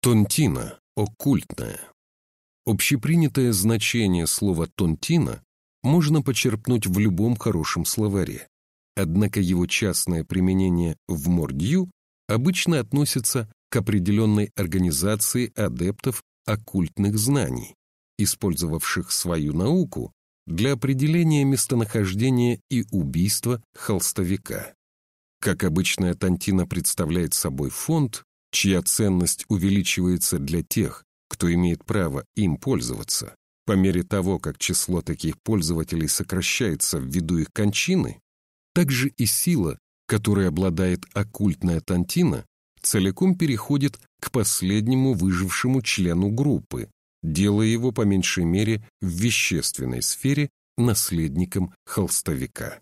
Тонтина – оккультная. Общепринятое значение слова «тонтина» можно почерпнуть в любом хорошем словаре. Однако его частное применение в мордью обычно относится к определенной организации адептов оккультных знаний, использовавших свою науку для определения местонахождения и убийства холстовика. Как обычная тантина представляет собой фонд, чья ценность увеличивается для тех, кто имеет право им пользоваться, по мере того, как число таких пользователей сокращается ввиду их кончины, также и сила, которой обладает оккультная тантина, целиком переходит к последнему выжившему члену группы, делая его по меньшей мере в вещественной сфере наследником холстовика.